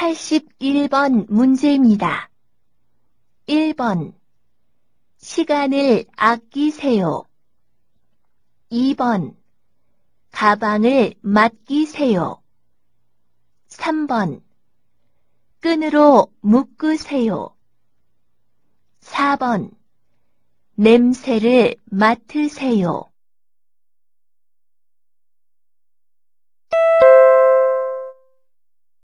81번 문제입니다. 1번. 시간을 아끼세요. 2번. 가방을 맡기세요. 3번. 끈으로 묶으세요. 4번. 냄새를 맡으세요.